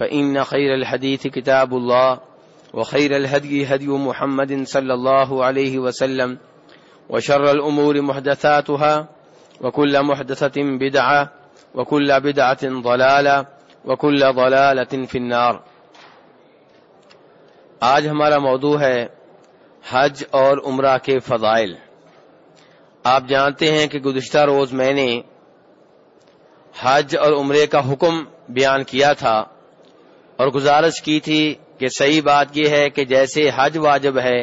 فإن خير الحديث كتاب الله وخير الهدي هدي محمد صلى الله عليه وسلم وشر الأمور محدثاتها وكل محدثة بدعة وكل بدعة ضلالة وكل ضلالة في النار آج ہمارا موضوع ہے حج اور عمرہ کے فضائل آپ جانتے ہیں کہ گزشتہ روز میں نے حج اور عمرے کا حکم بیان کیا تھا اور گزارش کی تھی کہ صحیح بات یہ ہے کہ جیسے حج واجب ہے،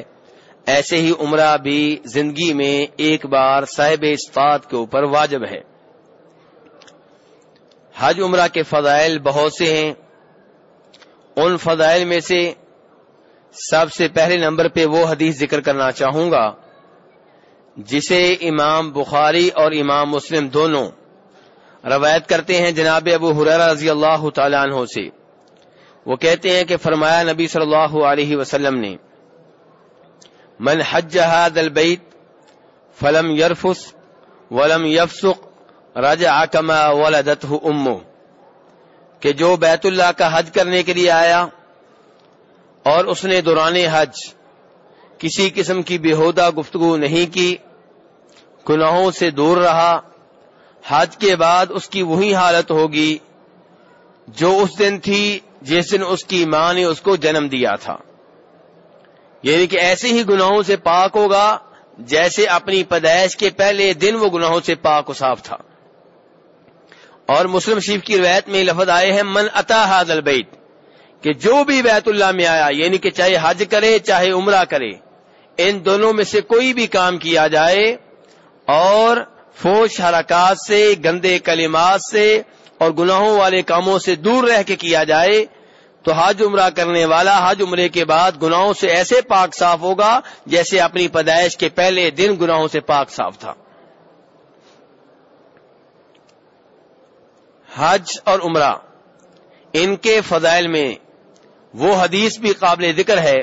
ایسے ہی عمرہ بھی زندگی میں ایک بار صاحب استاد کے اوپر واجب ہے۔ حج عمرہ کے فضائل بہت سے ہیں۔ ان فضائل میں سے سب سے پہلے نمبر پہ وہ حدیث ذکر کرنا چاہوں گا، جسے امام بخاری اور امام مسلم دونوں روایت کرتے ہیں جناب ابو حرار رضی اللہ تعالیٰ عنہ سے۔ وہ کہتے ہیں کہ فرمایا نبی صلی اللہ علیہ وسلم نے، من حج هذا البيت فلم يرفس ولم يفسق رجع كما ولدته امه کہ جو بیت اللہ کا حج کرنے کے لیے آیا اور اس نے دوران حج کسی قسم کی بےحودہ گفتگو نہیں کی، گناہوں سے دور رہا، حج کے بعد اس کی وہی حالت ہوگی جو اس دن تھی جس دن اس کی ماں نے اس کو جنم دیا تھا۔ یعنی کہ ایسے ہی گناہوں سے پاک ہوگا جیسے اپنی پیدائش کے پہلے دن وہ گناہوں سے پاک و صاف تھا۔ اور مسلم شریف کی روایت میں لفظ آئے ہیں، من اتا حاض البیت کہ جو بھی بیت اللہ میں آیا یعنی کہ چاہے حج کرے، چاہے عمرہ کرے، ان دونوں میں سے کوئی بھی کام کیا جائے اور فوش حرکات سے، گندے کلمات سے اور گناہوں والے کاموں سے دور رہ کے کیا جائے تو حج عمرہ کرنے والا حج عمرے کے بعد گناہوں سے ایسے پاک صاف ہوگا جیسے اپنی پیدائش کے پہلے دن گناہوں سے پاک صاف تھا۔ حج اور عمرہ، ان کے فضائل میں وہ حدیث بھی قابل ذکر ہے،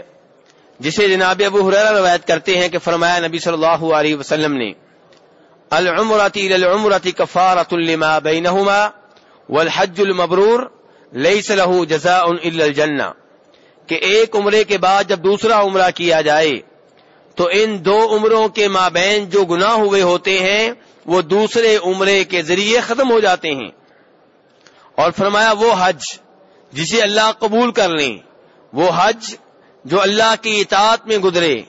جسے جناب ابو حرا روایت کرتے ہیں کہ فرمایا نبی صلی اللہ علیہ وسلم نے العمرتی العمرتی کفارت لما بینہما والحج المبرور لیس له جزاء الا الجنہ، کہ ایک عمرے کے بعد جب دوسرا عمرہ کیا جائے، تو ان دو عمروں کے مابین جو گناہ ہوئے ہوتے ہیں، وہ دوسرے عمرے کے ذریعے ختم ہو جاتے ہیں۔ اور فرمایا وہ حج جسے اللہ قبول کر لیں، وہ حج جو اللہ کی اطاعت میں گزرے،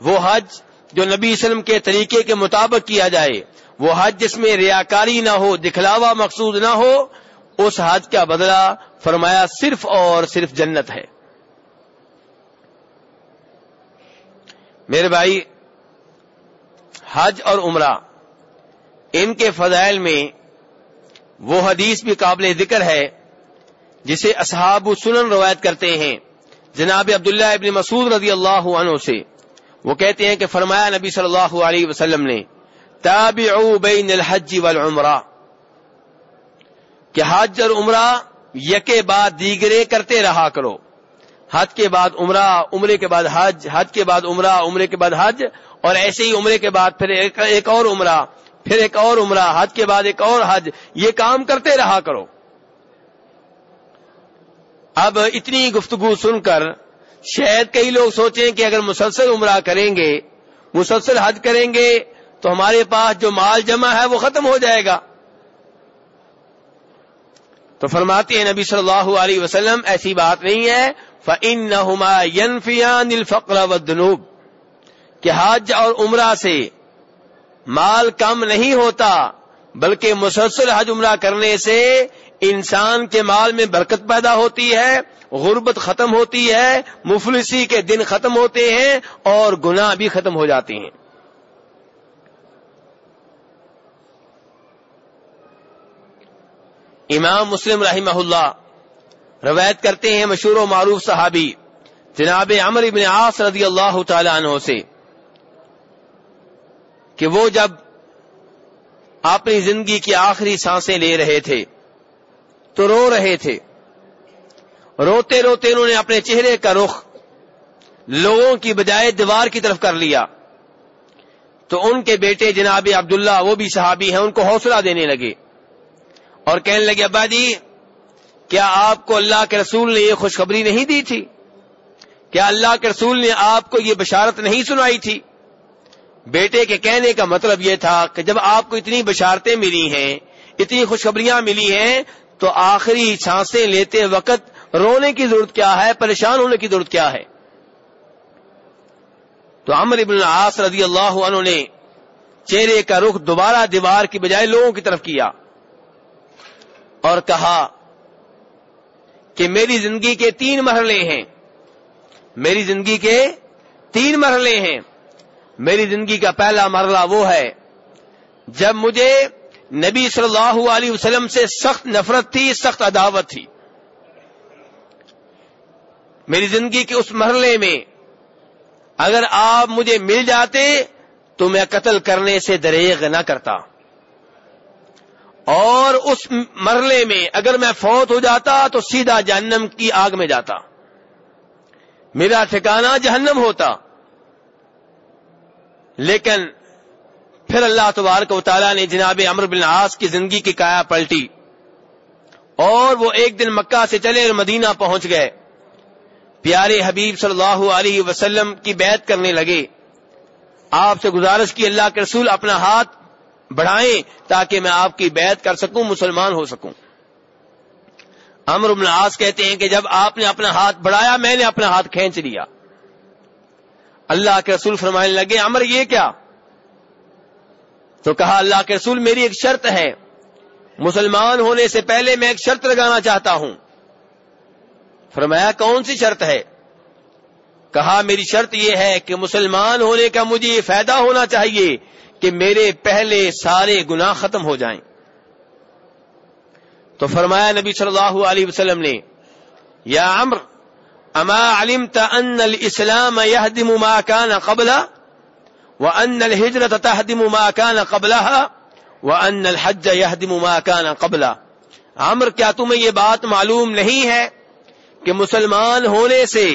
وہ حج جو نبی وسلم کے طریقے کے مطابق کیا جائے، وہ حج جس میں ریاکاری نہ ہو، دکھلاوا مقصود نہ ہو اس حج کا بدلہ فرمایا صرف اور صرف جنت ہے۔ میرے بھائی، حج اور عمرہ، ان کے فضائل میں وہ حدیث بھی قابل ذکر ہے، جسے اصحاب سنن روایت کرتے ہیں۔ جناب عبداللہ ابن مسعود رضی اللہ عنہ سے وہ کہتے ہیں کہ فرمایا نبی صلی اللہ علیہ وسلم نے، تابعوا بین الحج والعمرہ۔ کہ حج اور عمرہ یکے بعد دیگرے کرتے رہا کرو۔ حج کے بعد عمرہ عمرے کے بعد حج حج کے بعد عمرہ عمرے کے بعد حج اور ایسے ہی عمرے کے بعد پھر ایک, ایک اور عمرہ پھر ایک اور عمرہ حج کے بعد ایک اور حج یہ کام کرتے رہا کرو۔ اب اتنی گفتگو سن کر شاید کئی لوگ سوچیں کہ اگر مسلسل عمرہ کریں گے مسلسل حج کریں گے تو ہمارے پاس جو مال جمع ہے وہ ختم ہو جائے گا۔ تو فرماتے ہیں نبی صلی اللہ علیہ وسلم، ایسی بات نہیں ہے۔ فن نہ فقر و کہ حج اور عمرہ سے مال کم نہیں ہوتا، بلکہ مسلسل حج عمرہ کرنے سے انسان کے مال میں برکت پیدا ہوتی ہے، غربت ختم ہوتی ہے، مفلسی کے دن ختم ہوتے ہیں اور گناہ بھی ختم ہو جاتے ہیں۔ امام مسلم رحمہ اللہ روایت کرتے ہیں مشہور و معروف صحابی جناب عمر ابن عاص رضی اللہ تعالی عنہ سے کہ وہ جب اپنی زندگی کی آخری سانسیں لے رہے تھے تو رو رہے تھے۔ روتے روتے انہوں نے اپنے چہرے کا رخ لوگوں کی بجائے دیوار کی طرف کر لیا۔ تو ان کے بیٹے جناب عبداللہ وہ بھی صحابی ہیں، ان کو حوصلہ دینے لگے۔ اور کہنے لگے، ابا جی کیا آپ کو اللہ کے رسول نے یہ خوشخبری نہیں دی تھی؟ کیا اللہ کے رسول نے آپ کو یہ بشارت نہیں سنائی تھی؟ بیٹے کے کہنے کا مطلب یہ تھا کہ جب آپ کو اتنی بشارتیں ملی ہیں، اتنی خوشخبریاں ملی ہیں، تو آخری چھانسیں لیتے وقت رونے کی ضرورت کیا ہے، پریشان ہونے کی ضرورت کیا ہے؟ تو عمر ابن العاص رضی اللہ عنہ نے چہرے کا رخ دوبارہ دیوار کی بجائے لوگوں کی طرف کیا۔ اور کہا کہ میری زندگی کے تین مرحلے ہیں۔ میری زندگی کے تین مرحلے ہیں۔ میری زندگی کا پہلا مرحلہ وہ ہے جب مجھے نبی صلی اللہ علیہ وسلم سے سخت نفرت تھی، سخت عداوت تھی۔ میری زندگی کے اس مرحلے میں اگر آپ مجھے مل جاتے تو میں قتل کرنے سے دریغ نہ کرتا۔ اور اس مرحلے میں اگر میں فوت ہو جاتا تو سیدھا جہنم کی آگ میں جاتا۔ میرا ٹھکانہ جہنم ہوتا۔ لیکن پھر اللہ تبارک و تعالیٰ نے جناب امر بن عاص کی زندگی کی کایا پلٹی۔ اور وہ ایک دن مکہ سے چلے اور مدینہ پہنچ گئے۔ پیارے حبیب صلی اللہ علیہ وسلم کی بیعت کرنے لگے۔ آپ سے گزارش کی اللہ کے رسول اپنا ہاتھ بڑھائیں تاکہ میں آپ کی بیعت کر سکوں، مسلمان ہو سکوں۔ امر ابن عاص کہتے ہیں کہ جب آپ نے اپنا ہاتھ بڑھایا، میں نے اپنا ہاتھ کھینچ لیا۔ اللہ کے رسول فرمانے لگے امر یہ کیا؟ تو کہا، اللہ کے رسول، میری ایک شرط ہے۔ مسلمان ہونے سے پہلے میں ایک شرط لگانا چاہتا ہوں۔ فرمایا، کون سی شرط ہے؟ کہا، میری شرط یہ ہے کہ مسلمان ہونے کا مجھے یہ فائدہ ہونا چاہیے کہ میرے پہلے سارے گناہ ختم ہو جائیں۔ تو فرمایا نبی صلی اللہ علیہ وسلم نے، یا امر اما علمت ان الاسلام يهدم ما كان قبله وان الهجرة تهدم ما كان قبلها وان الحج يهدم ما كان قبله عمر کیا تمہیں یہ بات معلوم نہیں ہے کہ مسلمان ہونے سے،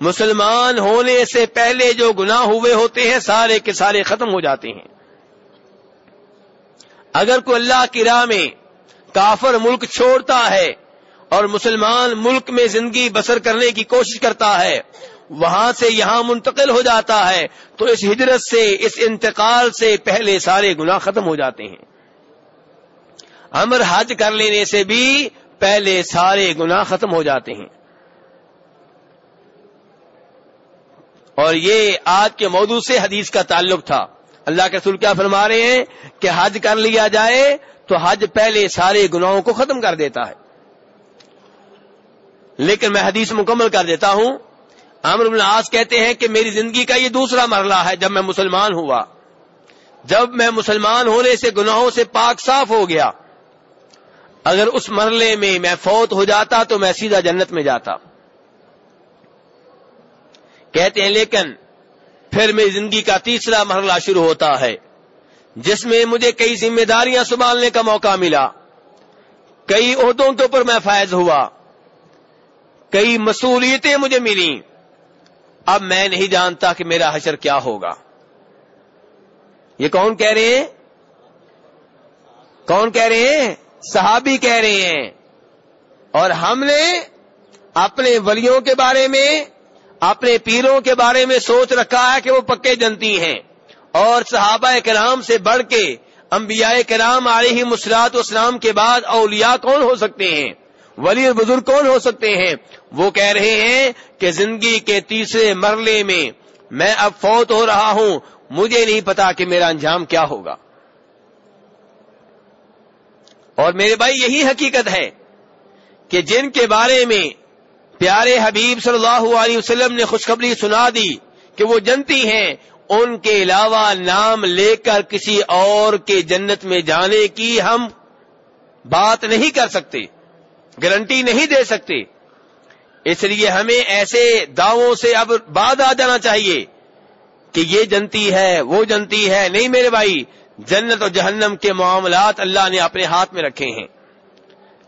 مسلمان ہونے سے پہلے جو گناہ ہوئے ہوتے ہیں، سارے کے سارے ختم ہو جاتے ہیں؟ اگر کوئی اللہ کی راہ میں کافر ملک چھوڑتا ہے اور مسلمان ملک میں زندگی بسر کرنے کی کوشش کرتا ہے، وہاں سے یہاں منتقل ہو جاتا ہے، تو اس ہجرت سے، اس انتقال سے پہلے سارے گناہ ختم ہو جاتے ہیں۔ امر حج کر لینے سے بھی پہلے سارے گناہ ختم ہو جاتے ہیں۔ اور یہ آج کے موضوع سے حدیث کا تعلق تھا۔ اللہ کے رسول کیا فرما رہے ہیں کہ حج کر لیا جائے تو حج پہلے سارے گناہوں کو ختم کر دیتا ہے۔ لیکن میں حدیث مکمل کر دیتا ہوں۔ عامر بن کہتے ہیں کہ میری زندگی کا یہ دوسرا مرحلہ ہے جب میں مسلمان ہوا۔ جب میں مسلمان ہونے سے گناہوں سے پاک صاف ہو گیا۔ اگر اس مرحلے میں میں فوت ہو جاتا تو میں سیدھا جنت میں جاتا۔ کہتے ہیں لیکن پھر میری زندگی کا تیسرا مرحلہ شروع ہوتا ہے، جس میں مجھے کئی ذمہ داریاں سنبھالنے کا موقع ملا۔ کئی عہدوں کے اوپر میں فائز ہوا۔ کئی مصولیتیں مجھے ملی اب میں نہیں جانتا کہ میرا حشر کیا ہوگا۔ یہ کون کہہ رہے ہیں؟ کون کہہ رہے ہیں؟ صحابی کہہ رہے ہیں۔ اور ہم نے اپنے ولیوں کے بارے میں اپنے پیروں کے بارے میں سوچ رکھا ہے کہ وہ پکے جنتی ہیں۔ اور صحابہ کرام سے بڑھ کے انبیاء کرام علیہ مسلاط اسلام کے بعد اولیاء کون ہو سکتے ہیں؟ ولی اور بزرگ کون ہو سکتے ہیں؟ وہ کہہ رہے ہیں کہ زندگی کے تیسرے مرلے میں میں اب فوت ہو رہا ہوں۔ مجھے نہیں پتا کہ میرا انجام کیا ہوگا۔ اور میرے بھائی، یہی حقیقت ہے کہ جن کے بارے میں پیارے حبیب صلی اللہ علیہ وسلم نے خوشخبری سنا دی کہ وہ جنتی ہیں ان کے علاوہ نام لے کر کسی اور کے جنت میں جانے کی ہم بات نہیں کر سکتے، گارنٹی نہیں دے سکتے۔ اس لیے ہمیں ایسے دعووں سے اب بعد آ جانا چاہیے کہ یہ جنتی ہے، وہ جنتی ہے۔ نہیں میرے بھائی، جنت اور جہنم کے معاملات اللہ نے اپنے ہاتھ میں رکھے ہیں۔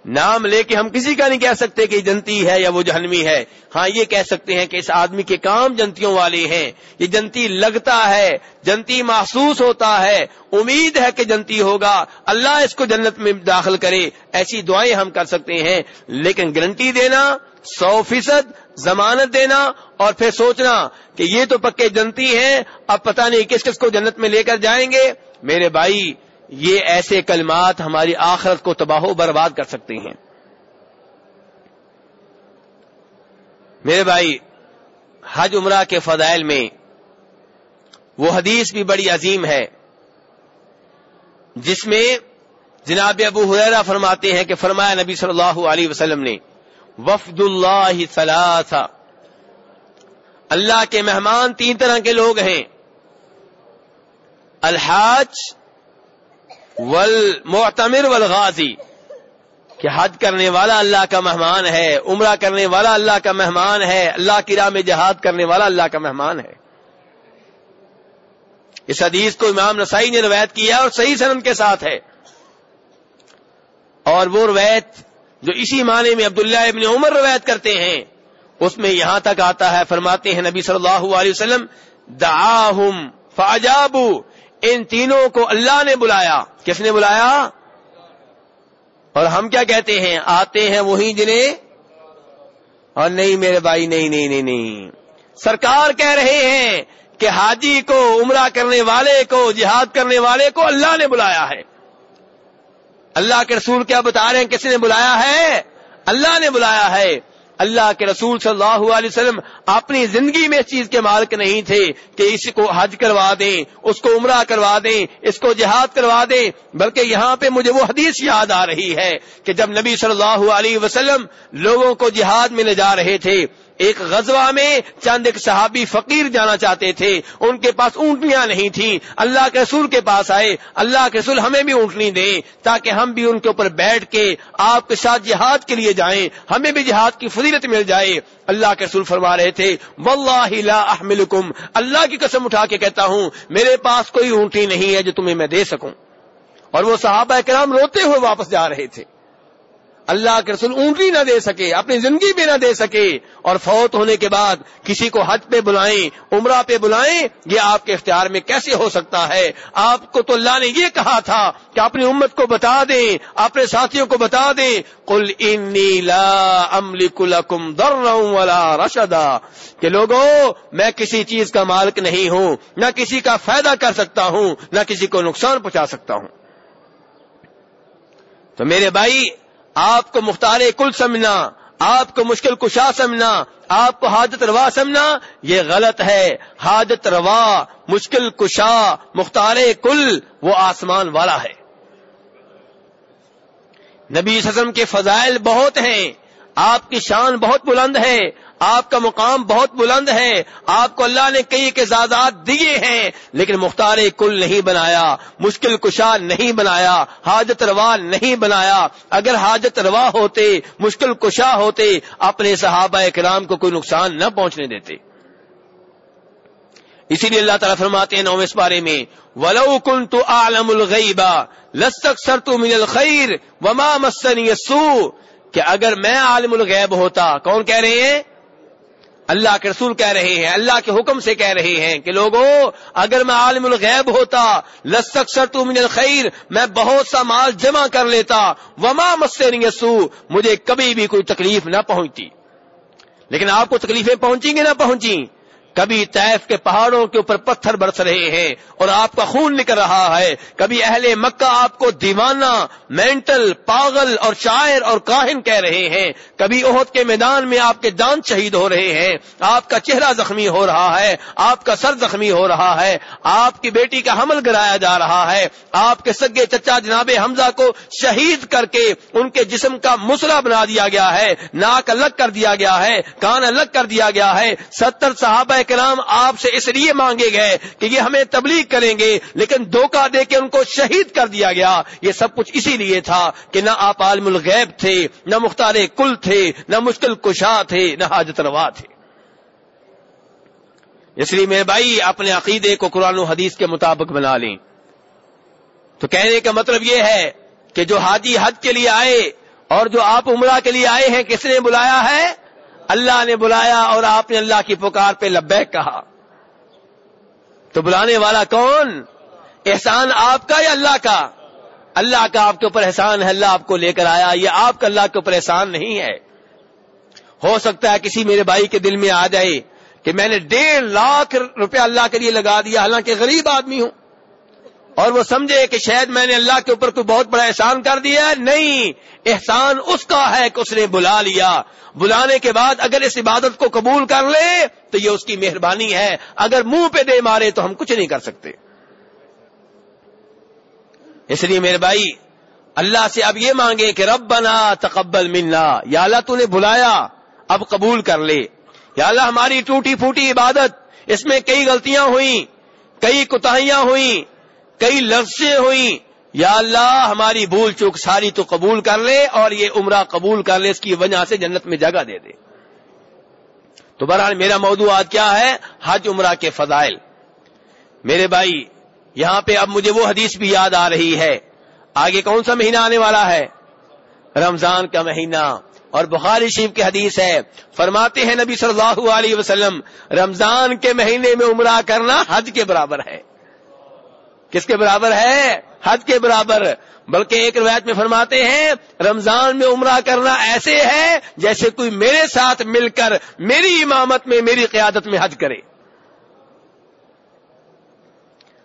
نام لے کے ہم کسی کا نہیں کہہ سکتے کہ جنتی ہے یا وہ جہنمی ہے۔ ہاں یہ کہہ سکتے ہیں کہ اس آدمی کے کام جنتیوں والے ہیں۔ یہ جنتی لگتا ہے، جنتی محسوس ہوتا ہے۔ امید ہے کہ جنتی ہوگا۔ اللہ اس کو جنت میں داخل کرے۔ ایسی دعائیں ہم کر سکتے ہیں۔ لیکن گارنٹی دینا، سو فیصد ضمانت دینا اور پھر سوچنا کہ یہ تو پکے جنتی ہیں، اب پتہ نہیں کس کس کو جنت میں لے کر جائیں گے۔ میرے بھائی یہ ایسے کلمات ہماری آخرت کو تباہ و برباد کر سکتے ہیں۔ میرے بھائی، حج عمرہ کے فضائل میں وہ حدیث بھی بڑی عظیم ہے، جس میں جناب ابو حریرا فرماتے ہیں کہ فرمایا نبی صلی اللہ علیہ وسلم نے، وفد اللہ ثلاثہ اللہ کے مہمان تین طرح کے لوگ ہیں۔ الحاج والمعتمر والغازی، کہ حج کرنے والا اللہ کا مہمان ہے، عمرہ کرنے والا اللہ کا مہمان ہے، اللہ کی راہ میں جہاد کرنے والا اللہ کا مہمان ہے۔ اس حدیث کو امام نسائی نے روایت کیا اور صحیح سنن کے ساتھ ہے۔ اور وہ روایت جو اسی معنی میں عبداللہ ابن عمر روایت کرتے ہیں، اس میں یہاں تک آتا ہے، فرماتے ہیں نبی صلی اللہ علیہ وسلم، دعاہم فاجابو ان تینوں کو اللہ نے بلایا۔ کس نے بلایا؟ اور ہم کیا کہتے ہیں؟ آتے ہیں وہی جنہیں اور نہیں میرے بھائی، نہیں نہیں نہیں نہیں۔ سرکار کہہ رہے ہیں کہ حاجی کو، عمرہ کرنے والے کو، جہاد کرنے والے کو اللہ نے بلایا ہے۔ اللہ کے رسول کیا بتا رہے ہیں؟ کس نے بلایا ہے؟ اللہ نے بلایا ہے۔ اللہ کے رسول صلی اللہ علیہ وسلم اپنی زندگی میں اس چیز کے مالک نہیں تھے کہ اس کو حج کروا دیں، اس کو عمرہ کروا دیں، اس کو جہاد کروا دیں، بلکہ یہاں پہ مجھے وہ حدیث یاد آ رہی ہے کہ جب نبی صلی اللہ علیہ وسلم لوگوں کو جہاد میں لے جا رہے تھے ایک غزوہ میں چند ایک صحابی فقیر جانا چاہتے تھے، ان کے پاس اونٹیاں نہیں تھیں۔ اللہ کے رسول کے پاس آئے، اللہ کے رسول ہمیں بھی اونٹنی دیں تاکہ ہم بھی ان کے اوپر بیٹھ کے آپ کے ساتھ جہاد کے لیے جائیں، ہمیں بھی جہاد کی فضیلت مل جائے۔ اللہ کے رسول فرما رہے تھے، واللہ لا احملکم اللہ کی قسم اٹھا کے کہتا ہوں، میرے پاس کوئی اونٹی نہیں ہے جو تمہیں میں دے سکوں۔ اور وہ صحابہ کرام روتے ہوئے واپس جا رہے تھے۔ اللہ کے رسول اونٹی نہ دے سکے، اپنی زندگی میں نہ دے سکے، اور فوت ہونے کے بعد کسی کو حج پہ بلائیں، عمرہ پہ بلائیں، یہ آپ کے اختیار میں کیسے ہو سکتا ہے؟ آپ کو تو اللہ نے یہ کہا تھا کہ اپنی امت کو بتا دیں، اپنے ساتھیوں کو بتا دیں۔ کل لکم در ولا رشدا۔ کہ لوگوں میں کسی چیز کا مالک نہیں ہوں، نہ کسی کا فائدہ کر سکتا ہوں، نہ کسی کو نقصان پہنچا سکتا ہوں۔ تو میرے بھائی آپ کو مختار کل سمجھنا، آپ کو مشکل کشا سمجھنا، آپ کو حاجت روا سمجھنا، یہ غلط ہے۔ حاجت روا، مشکل کشا، مختار کل، وہ آسمان والا ہے۔ نبی سزم کے فضائل بہت ہیں۔ آپ کی شان بہت بلند ہے۔ آپ کا مقام بہت بلند ہے۔ آپ کو اللہ نے کئی اعزازات دیے ہیں، لیکن مختار کل نہیں بنایا، مشکل کشا نہیں بنایا، حاجت روا نہیں بنایا۔ اگر حاجت روا ہوتے، مشکل کشا ہوتے، اپنے صحابہ کرام کو کوئی نقصان نہ پہنچنے دیتے۔ اسی لیے اللہ تعالیٰ فرماتے ہیں نوم اس بارے میں، ولو کن تو عالم الغیبا لسک سر تو من الخیر وما مسن یسو کہ اگر میں عالم الغیب ہوتا، کون کہہ رہے ہیں؟ اللہ کے رسول کہہ رہے ہیں، اللہ کے حکم سے کہہ رہے ہیں کہ لوگوں، اگر میں عالم الغیب ہوتا لسک سر من الخیر، میں بہت سا مال جمع کر لیتا، وما مسن یسو مجھے کبھی بھی کوئی تکلیف نہ پہنچتی۔ لیکن آپ کو تکلیفیں پہنچیں گے نہ پہنچیں۔ کبھی طیف کے پہاڑوں کے اوپر پتھر برس رہے ہیں اور آپ کا خون نکل رہا ہے۔ کبھی اہل مکہ آپ کو دیوانہ، مینٹل، پاگل اور شاعر اور کاہن کہہ رہے ہیں۔ کبھی عہد کے میدان میں آپ کے جان شہید ہو رہے ہیں۔ آپ کا چہرہ زخمی ہو رہا ہے۔ آپ کا سر زخمی ہو رہا ہے۔ آپ کی بیٹی کا حمل گرایا جا رہا ہے۔ آپ کے سگے چچا جناب حمزہ کو شہید کر کے ان کے جسم کا مسئلہ بنا دیا گیا ہے۔ ناک الگ کر دیا گیا ہے۔ کان الگ کر دیا گیا ہے۔ ستر صحابہ کرام آپ سے اس لیے مانگے گئے کہ یہ ہمیں تبلیغ کریں گے، لیکن دھوکہ دے کے ان کو شہید کر دیا گیا۔ یہ سب کچھ اسی لیے تھا کہ نہ آپ عالم الغیب تھے، نہ مختار کل تھے، نہ مشکل کشا تھے، نہ حاجت روا تھے۔ اس لیے میرے بھائی، اپنے عقیدے کو قرآن و حدیث کے مطابق بنا لیں۔ تو کہنے کا مطلب یہ ہے کہ جو حاجی حج کے لیے آئے اور جو آپ عمرہ کے لیے آئے ہیں، کس نے بلایا ہے؟ اللہ نے بلایا اور آپ نے اللہ کی پکار پہ لبیک کہا۔ تو بلانے والا کون؟ احسان آپ کا یا اللہ کا؟ اللہ کا آپ کے اوپر احسان ہے، اللہ آپ کو لے کر آیا۔ یہ آپ کا اللہ کے اوپر احسان نہیں ہے۔ ہو سکتا ہے کسی میرے بھائی کے دل میں آ جائے کہ میں نے ڈیڑھ لاکھ روپیہ اللہ کے لیے لگا دیا، حالانکہ غریب آدمی ہوں۔ اور وہ سمجھے کہ شاید میں نے اللہ کے اوپر کوئی بہت بڑا احسان کر دیا ہے۔ نہیں، احسان اس کا ہے کہ اس نے بلا لیا۔ بلانے کے بعد اگر اس عبادت کو قبول کر لے تو یہ اس کی مہربانی ہے۔ اگر منہ پہ دے مارے تو ہم کچھ نہیں کر سکتے۔ اس لیے میرے بھائی، اللہ سے اب یہ مانگے کہ رب بنا تقبل ملنا یا اللہ تو نے بلایا، اب قبول کر لے۔ یا اللہ ہماری ٹوٹی پھوٹی عبادت، اس میں کئی غلطیاں ہوئیں، کئی کوتاہیاں ہوئیں۔ کئی لفظیں ہوئیں۔ یا اللہ، ہماری بھول چوک ساری تو قبول کر لے اور یہ عمرہ قبول کر لے، اس کی وجہ سے جنت میں جگہ دے دے۔ تو بہرحال میرا موضوع آج کیا ہے؟ حج عمرہ کے فضائل۔ میرے بھائی، یہاں پہ اب مجھے وہ حدیث بھی یاد آ رہی ہے۔ آگے کون سا مہینہ آنے والا ہے؟ رمضان کا مہینہ۔ اور بخاری شریف کی حدیث ہے، فرماتے ہیں نبی صلی اللہ علیہ وسلم، رمضان کے مہینے میں عمرہ کرنا حج کے برابر ہے۔ کس کے برابر ہے؟ حج کے برابر۔ بلکہ ایک روایت میں فرماتے ہیں، رمضان میں عمرہ کرنا ایسے ہے جیسے کوئی میرے ساتھ مل کر میری امامت میں، میری قیادت میں حج کرے۔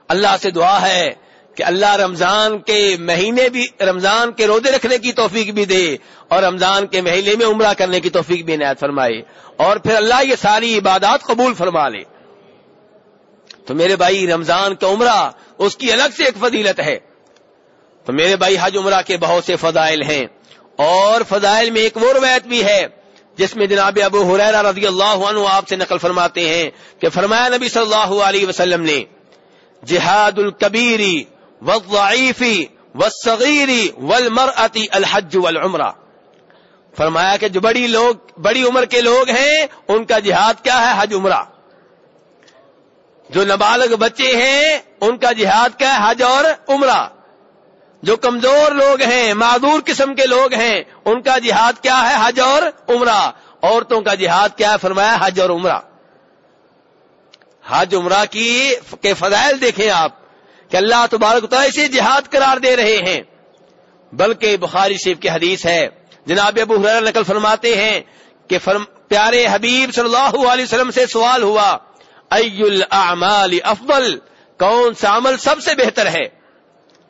اللہ سے دعا ہے کہ اللہ رمضان کے مہینے بھی، رمضان کے روزے رکھنے کی توفیق بھی دے اور رمضان کے مہینے میں عمرہ کرنے کی توفیق بھی عنایت فرمائے۔ اور پھر اللہ یہ ساری عبادات قبول فرما لے۔ تو میرے بھائی رمضان کا عمرہ اس کی الگ سے ایک فضیلت ہے۔ تو میرے بھائی حج عمرہ کے بہت سے فضائل ہیں۔ اور فضائل میں ایک وہ روایت بھی ہے جس میں جناب ابو حریرہ رضی اللہ عنہ آپ سے نقل فرماتے ہیں کہ فرمایا نبی صلی اللہ علیہ وسلم نے، جہاد الکبیری والضعیفی والصغیری والمرأتی الحج والعمرہ۔ فرمایا کہ جو بڑی لوگ، بڑی عمر کے لوگ ہیں، ان کا جہاد کیا ہے؟ حج عمرہ۔ جو نابالغ بچے ہیں، ان کا جہاد کیا ہے حج اور عمرہ۔ جو کمزور لوگ ہیں، معذور قسم کے لوگ ہیں، ان کا جہاد کیا ہے؟ حج اور عمرہ۔ عورتوں کا جہاد کیا ہے؟ فرمایا حج اور عمرہ۔ حج عمرہ کی کے فضائل دیکھیں آپ کہ اللہ تبارک تعالیٰ اسے جہاد قرار دے رہے ہیں۔ بلکہ بخاری شریف کی حدیث ہے، جناب ابو حرار نقل فرماتے ہیں کہ فرم پیارے حبیب صلی اللہ علیہ وسلم سے سوال ہوا الاعمال افضل؟ کون سا عمل سب سے بہتر ہے؟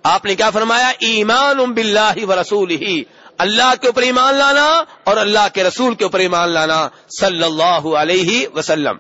آپ نے کیا فرمایا؟ ایمان باللہ و رسول ہی اللہ کے اوپر ایمان لانا اور اللہ کے رسول کے اوپر ایمان لانا. صلی اللہ علیہ وسلم.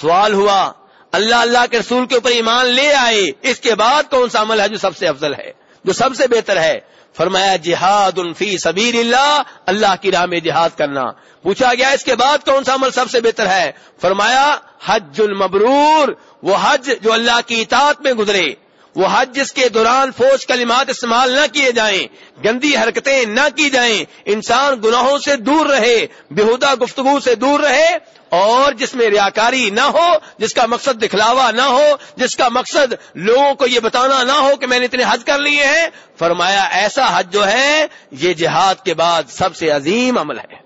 سوال ہوا، اللہ اللہ کے رسول کے اوپر ایمان لے آئے، اس کے بعد کون سا عمل ہے جو سب سے افضل ہے؟ جو سب سے بہتر ہے۔ فرمایا، جہاد فی سبیر اللہ اللہ کی راہ میں جہاد کرنا۔ پوچھا گیا، اس کے بعد کون سا عمل سب سے بہتر ہے؟ فرمایا، حج المبرور، وہ حج جو اللہ کی اطاعت میں گزرے۔ وہ حج جس کے دوران فوج کلمات استعمال نہ کیے جائیں، گندی حرکتیں نہ کی جائیں، انسان گناہوں سے دور رہے، بےحدہ گفتگو سے دور رہے، اور جس میں ریاکاری نہ ہو، جس کا مقصد دکھلاوا نہ ہو، جس کا مقصد لوگوں کو یہ بتانا نہ ہو کہ میں نے اتنے حج کر لیے ہیں، فرمایا ایسا حج جو ہے، یہ جہاد کے بعد سب سے عظیم عمل ہے۔